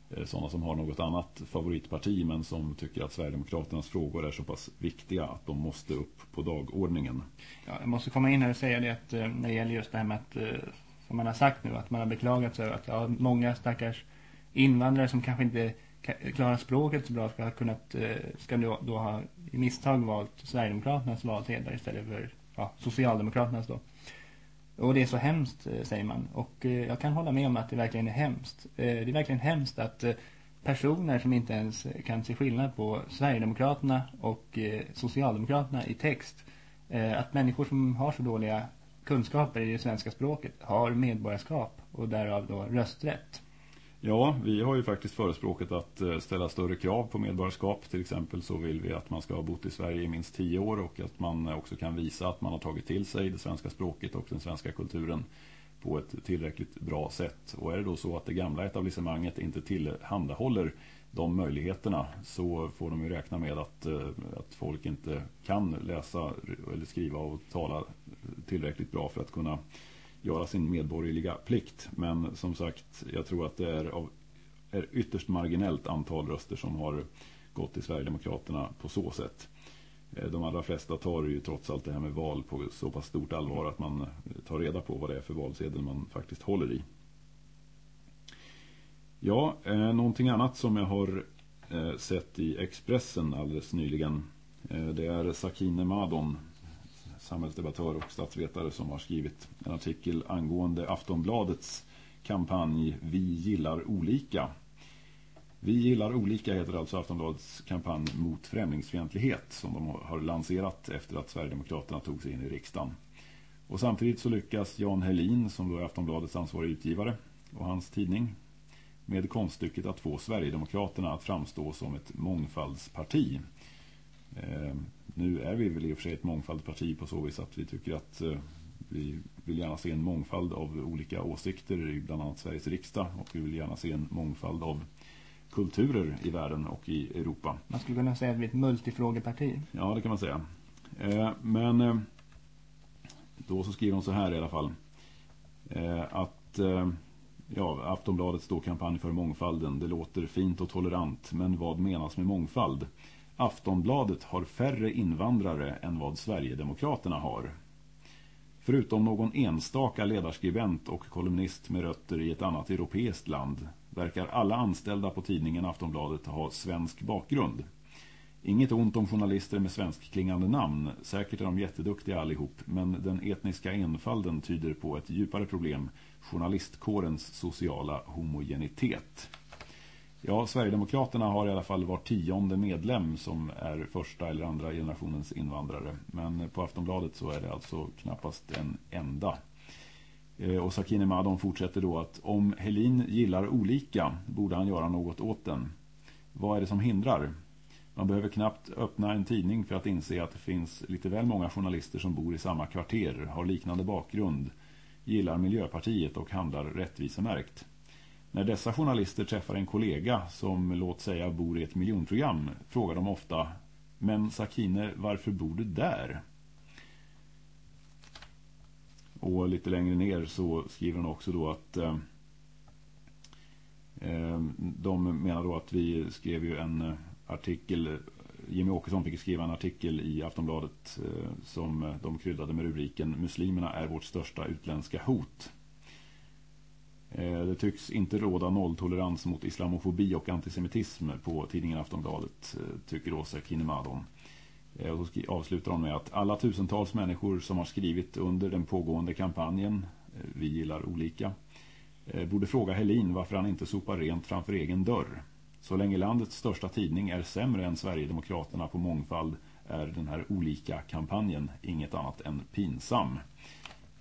Eh, sådana som har något annat favoritparti men som tycker att Sverigedemokraternas frågor är så pass viktiga att de måste upp på dagordningen. Ja, jag måste komma in här och säga det att när det gäller just det här med att, som man har sagt nu, att man har beklagat sig över att ja, många stackars invandrare som kanske inte klarar språket så bra ska ha kunnat, eh, ska då, då ha i misstag valt Sverigedemokraternas valsedlar istället för ja, Socialdemokraternas då. Och det är så hemskt, eh, säger man. Och eh, jag kan hålla med om att det verkligen är hemskt. Det är verkligen hemskt att personer som inte ens kan se skillnad på Sverigedemokraterna och Socialdemokraterna i text. Att människor som har så dåliga kunskaper i det svenska språket har medborgarskap och därav då rösträtt. Ja, vi har ju faktiskt förespråkat att eh, ställa större krav på medborgarskap. Till exempel så vill vi att man ska ha bott i Sverige i minst tio år och att man eh, också kan visa att man har tagit till sig det svenska språket och den svenska kulturen på ett tillräckligt bra sätt. Och är det då så att det gamla etablissemanget inte tillhandahåller de möjligheterna så får de ju räkna med att, eh, att folk inte kan läsa eller skriva och tala tillräckligt bra för att kunna göra sin medborgerliga plikt. Men som sagt, jag tror att det är av är ytterst marginellt antal röster som har gått till Sverigedemokraterna på så sätt. Eh, de allra flesta tar ju trots allt det här med val på så pass stort allvar att man eh, tar reda på vad det är för valsedel man faktiskt håller i. Ja, eh, någonting annat som jag har eh, sett i Expressen alldeles nyligen. Eh, det är Sakine Madon samhällsdebattör och statsvetare som har skrivit en artikel angående Aftonbladets kampanj Vi gillar olika. Vi gillar olika heter alltså Aftonbladets kampanj mot främlingsfientlighet som de har lanserat efter att Sverigedemokraterna tog sig in i riksdagen. Och samtidigt så lyckas Jan Helin som då är Aftonbladets ansvarig utgivare och hans tidning med konststycket att få Sverigedemokraterna att framstå som ett mångfaldsparti. Eh, nu är vi väl i och för sig ett mångfaldsparti på så vis att vi tycker att eh, vi vill gärna se en mångfald av olika åsikter i bland annat Sveriges riksdag och vi vill gärna se en mångfald av kulturer i världen och i Europa. Man skulle kunna säga att vi är ett multifrågeparti. Ja, det kan man säga. Eh, men då så skriver de så här i alla fall. Att ja, Aftonbladets då kampanj för mångfalden, det låter fint och tolerant, men vad menas med mångfald? Aftonbladet har färre invandrare än vad Sverigedemokraterna har. Förutom någon enstaka ledarskribent och kolumnist med rötter i ett annat europeiskt land verkar alla anställda på tidningen Aftonbladet ha svensk bakgrund. Inget ont om journalister med svenskklingande namn, säkert är de jätteduktiga allihop, men den etniska enfalden tyder på ett djupare problem, journalistkårens sociala homogenitet. Ja, Sverigedemokraterna har i alla fall var tionde medlem som är första eller andra generationens invandrare. Men på Aftonbladet så är det alltså knappast en enda. Eh, och Sakine Madon fortsätter då att om Helin gillar olika borde han göra något åt den. Vad är det som hindrar? Man behöver knappt öppna en tidning för att inse att det finns lite väl många journalister som bor i samma kvarter, har liknande bakgrund, gillar Miljöpartiet och handlar rättvisemärkt. När dessa journalister träffar en kollega som låt säga bor i ett miljonprogram frågar de ofta Men Sakine, varför bor du där? Och lite längre ner så skriver hon också då att eh, eh, de menar då att vi skrev ju en eh, artikel eh, Jimmy Åkesson fick skriva en artikel i Aftonbladet eh, som eh, de kryddade med rubriken Muslimerna är vårt största utländska hot. Det tycks inte råda nolltolerans mot islamofobi och antisemitism på tidningen Aftonbladet, tycker Åsa Kinemadon. Och så avslutar hon med att alla tusentals människor som har skrivit under den pågående kampanjen Vi gillar olika borde fråga Helin varför han inte sopar rent framför egen dörr. Så länge landets största tidning är sämre än Sverigedemokraterna på mångfald är den här olika-kampanjen inget annat än pinsam.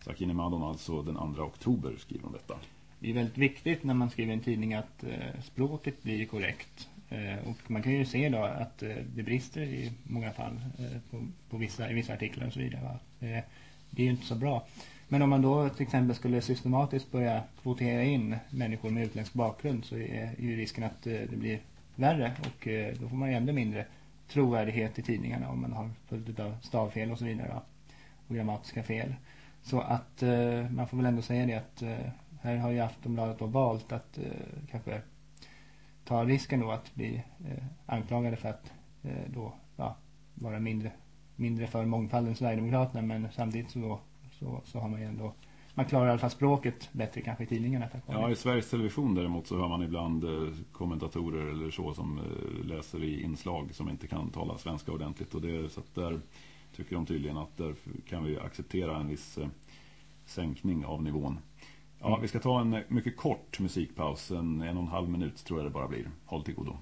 Sakine Madon alltså den 2 oktober skriver om detta det är väldigt viktigt när man skriver en tidning att eh, språket blir korrekt. Eh, och man kan ju se då att eh, det brister i många fall på, på, vissa, i vissa artiklar och så vidare. Va? det är ju inte så bra. Men om man då till exempel skulle systematiskt börja kvotera in människor med utländsk bakgrund så är ju risken att eh, det blir värre och eh, då får man ju ännu mindre trovärdighet i tidningarna om man har fullt av stavfel och så vidare och grammatiska fel. Så att eh, man får väl ändå säga det att här har ju Aftonbladet då valt att kanske ta risken då att bli anklagade för att då ja, vara mindre, mindre för mångfalden Sverigedemokraterna men samtidigt så då så, så har man ju ändå man klarar i alla fall språket bättre kanske i tidningarna. Ja, i Sveriges Television däremot så hör man ibland eh, kommentatorer eller så som eh, läser i inslag som inte kan tala svenska ordentligt. Och det, så att där tycker de tydligen att där kan vi acceptera en viss eh, sänkning av nivån. Ja, mm. vi ska ta en mycket kort musikpaus, en en och en halv minut tror jag det bara blir. Håll till godo.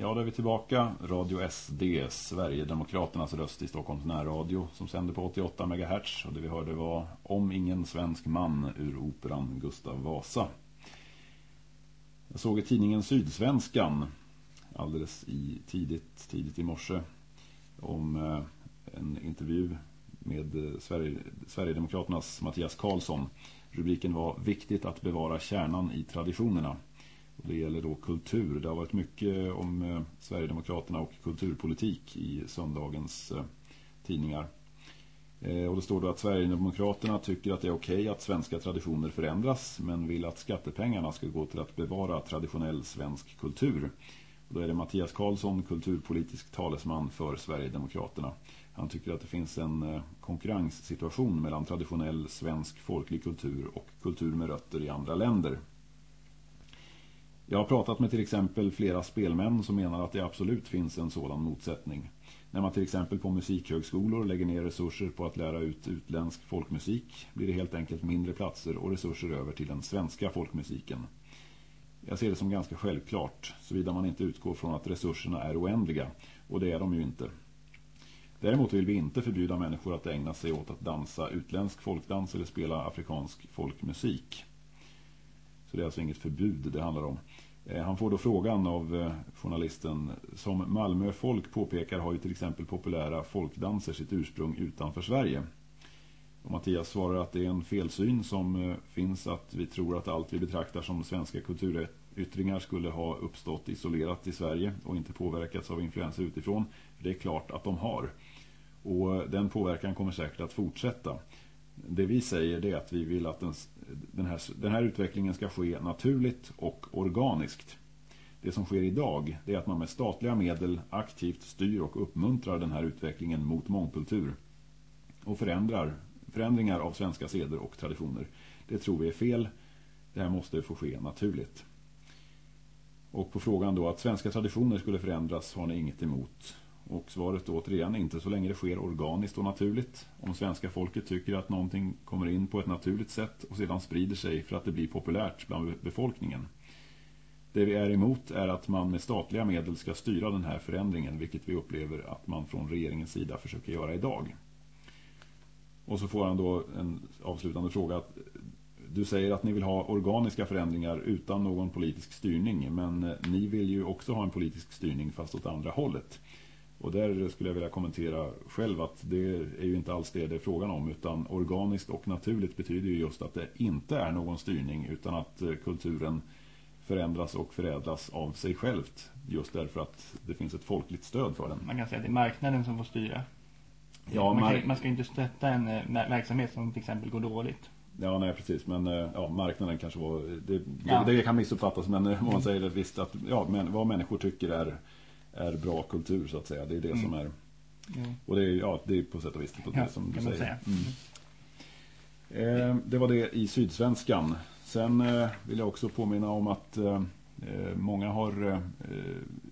Ja, då är vi tillbaka. Radio SD, Sverigedemokraternas röst i Stockholms närradio som sänder på 88 MHz. Och det vi hörde var Om ingen svensk man ur operan Gustav Vasa. Jag såg i tidningen Sydsvenskan alldeles i tidigt, tidigt i morse om eh, en intervju med eh, Sverige, Sverigedemokraternas Mattias Karlsson. Rubriken var Viktigt att bevara kärnan i traditionerna. Det gäller då kultur. Det har varit mycket om eh, Sverigedemokraterna och kulturpolitik i söndagens eh, tidningar. Eh, och det står då att Sverigedemokraterna tycker att det är okej okay att svenska traditioner förändras men vill att skattepengarna ska gå till att bevara traditionell svensk kultur. Och då är det Mattias Karlsson, kulturpolitisk talesman för Sverigedemokraterna. Han tycker att det finns en konkurrenssituation mellan traditionell svensk folklig kultur och kultur med rötter i andra länder. Jag har pratat med till exempel flera spelmän som menar att det absolut finns en sådan motsättning. När man till exempel på musikhögskolor lägger ner resurser på att lära ut utländsk folkmusik blir det helt enkelt mindre platser och resurser över till den svenska folkmusiken. Jag ser det som ganska självklart, såvida man inte utgår från att resurserna är oändliga, och det är de ju inte. Däremot vill vi inte förbjuda människor att ägna sig åt att dansa utländsk folkdans eller spela afrikansk folkmusik. Så det är alltså inget förbud det handlar om. Eh, han får då frågan av eh, journalisten Som Malmöfolk påpekar har ju till exempel populära folkdanser sitt ursprung utanför Sverige. Och Mattias svarar att det är en felsyn som eh, finns att vi tror att allt vi betraktar som svenska kulturyttringar skulle ha uppstått isolerat i Sverige och inte påverkats av influenser utifrån. Det är klart att de har. Och den påverkan kommer säkert att fortsätta. Det vi säger är att vi vill att den, den, här, den här utvecklingen ska ske naturligt och organiskt. Det som sker idag är att man med statliga medel aktivt styr och uppmuntrar den här utvecklingen mot mångkultur och förändrar förändringar av svenska seder och traditioner. Det tror vi är fel. Det här måste få ske naturligt. Och på frågan då att svenska traditioner skulle förändras har ni inget emot. Och svaret då återigen, inte så länge det sker organiskt och naturligt. Om svenska folket tycker att någonting kommer in på ett naturligt sätt och sedan sprider sig för att det blir populärt bland befolkningen. Det vi är emot är att man med statliga medel ska styra den här förändringen, vilket vi upplever att man från regeringens sida försöker göra idag. Och så får han då en avslutande fråga. Du säger att ni vill ha organiska förändringar utan någon politisk styrning, men ni vill ju också ha en politisk styrning fast åt andra hållet. Och där skulle jag vilja kommentera själv att det är ju inte alls det det är frågan om utan organiskt och naturligt betyder ju just att det inte är någon styrning utan att eh, kulturen förändras och förädlas av sig självt just därför att det finns ett folkligt stöd för den. Man kan säga att det är marknaden som får styra. Ja, man, kan, man ska inte stötta en eh, verksamhet som till exempel går dåligt. Ja, nej precis. Men eh, ja, marknaden kanske var... Det, ja. det, det kan missuppfattas, men om man säger det visst att ja, men, vad människor tycker är är bra kultur så att säga. Det är det mm. som är... Mm. Och det är, ja, det är på sätt och vis det, ja, som du säger. Mm. Eh, det var det i Sydsvenskan. Sen eh, vill jag också påminna om att eh, eh många har eh,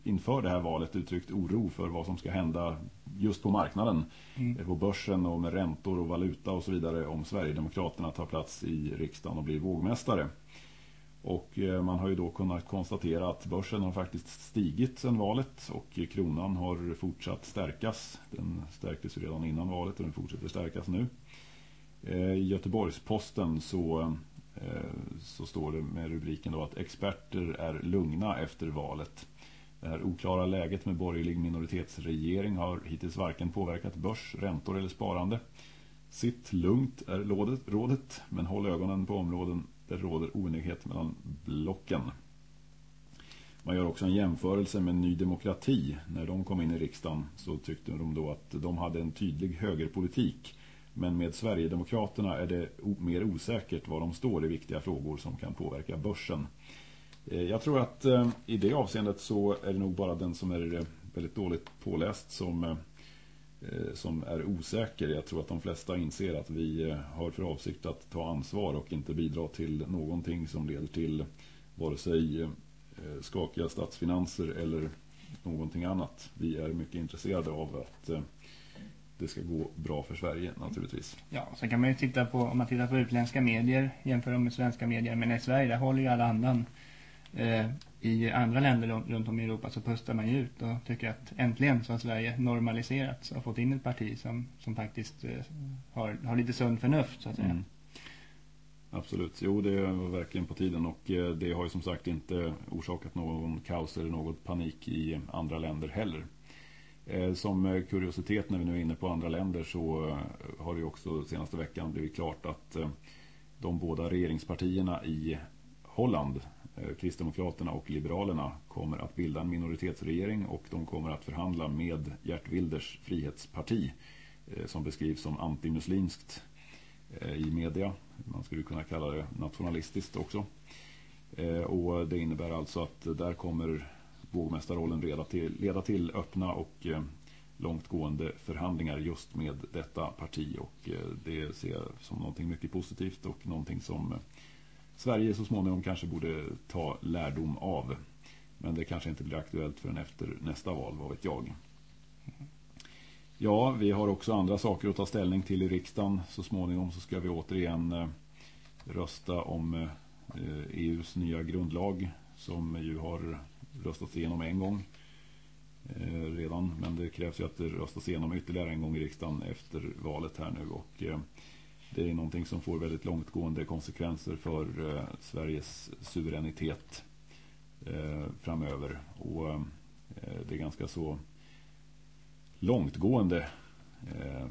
inför det här valet uttryckt oro för vad som ska hända just på marknaden. Mm. På börsen och med räntor och valuta och så vidare om Sverigedemokraterna tar plats i riksdagen och blir vågmästare. Och eh, man har ju då kunnat konstatera att börsen har faktiskt stigit sedan valet och kronan har fortsatt stärkas. Den stärktes ju redan innan valet och den fortsätter stärkas nu. Eh, I Göteborgsposten så, eh, så står det med rubriken då att experter är lugna efter valet. Det här oklara läget med borgerlig minoritetsregering har hittills varken påverkat börs, räntor eller sparande. Sitt lugnt är rådet, men håll ögonen på områden det råder oenighet mellan blocken. Man gör också en jämförelse med Ny Demokrati. När de kom in i riksdagen så tyckte de då att de hade en tydlig högerpolitik. Men med Sverigedemokraterna är det mer osäkert var de står i viktiga frågor som kan påverka börsen. Eh, jag tror att eh, i det avseendet så är det nog bara den som är eh, väldigt dåligt påläst som, Eh, som är osäker. Jag tror att de flesta inser att vi eh, har för avsikt att ta ansvar och inte bidra till någonting som leder till vare sig eh, skakiga statsfinanser eller någonting annat. Vi är mycket intresserade av att det ska gå bra för Sverige naturligtvis. Ja, så kan man ju titta på, om man tittar på utländska medier, jämför dem med svenska medier, men i Sverige där håller ju alla andan eh, i andra länder runt om i Europa så pustar man ju ut och tycker att äntligen så har Sverige normaliserats och fått in ett parti som, som faktiskt eh, har, har lite sund förnuft så att säga. Mm. Absolut, jo det var verkligen på tiden och eh, det har ju som sagt inte orsakat någon kaos eller något panik i andra länder heller. Eh, som eh, kuriositet när vi nu är inne på andra länder så har det ju också senaste veckan blivit klart att de båda regeringspartierna i Holland Eh, Kristdemokraterna och Liberalerna kommer att bilda en minoritetsregering och de kommer att förhandla med Gert Wilders frihetsparti eh, som beskrivs som antimuslimskt eh, i media. Man skulle kunna kalla det nationalistiskt också. Och det innebär alltså att där kommer vågmästarrollen leda till, leda till öppna och långtgående förhandlingar just med detta parti och det ser jag som någonting mycket positivt och någonting som Sverige så småningom kanske borde ta lärdom av. Men det kanske inte blir aktuellt förrän efter nästa val, vad vet jag. Ja, vi har också andra saker att ta ställning till i riksdagen. Så småningom så ska vi återigen eh, rösta om eh, e EUs nya grundlag som ju har röstats igenom en gång eh, redan. Men det krävs ju att det röstas igenom ytterligare en gång i riksdagen efter valet här nu. Och det är någonting som får väldigt långtgående konsekvenser för eh, Sveriges suveränitet eh, framöver. Och eh, det är ganska så långtgående eh,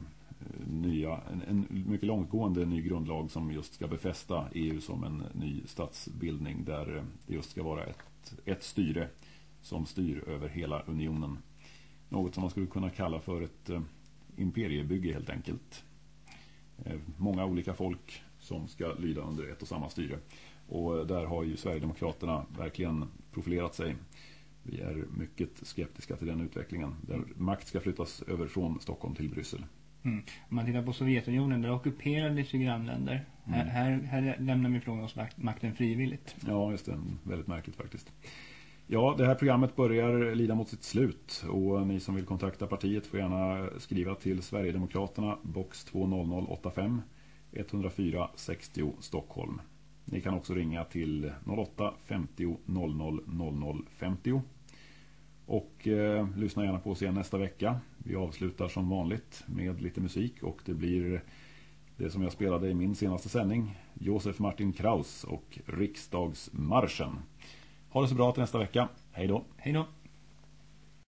nya, en, en, mycket långtgående ny grundlag som just ska befästa EU som en ny statsbildning där eh, det just ska vara ett, ett styre som styr över hela unionen. Något som man skulle kunna kalla för ett eh, imperiebygge helt enkelt. Eh, många olika folk som ska lyda under ett och samma styre. Och där har ju Sverigedemokraterna verkligen profilerat sig. Vi är mycket skeptiska till den utvecklingen. Där makt ska flyttas över från Stockholm till Bryssel. Mm. Om man tittar på Sovjetunionen, där ockuperades ju grannländer. Mm. Här, här, här lämnar vi ifrån oss makten frivilligt. Ja, just det. Väldigt märkligt faktiskt. Ja, det här programmet börjar lida mot sitt slut och ni som vill kontakta partiet får gärna skriva till Sverigedemokraterna box 20085 104 60 Stockholm. Ni kan också ringa till 08 50 00 00 50 och eh, lyssna gärna på oss igen nästa vecka. Vi avslutar som vanligt med lite musik och det blir det som jag spelade i min senaste sändning Josef Martin Kraus och Riksdagsmarschen. Ha det så bra till nästa vecka. Hej då. Hej då.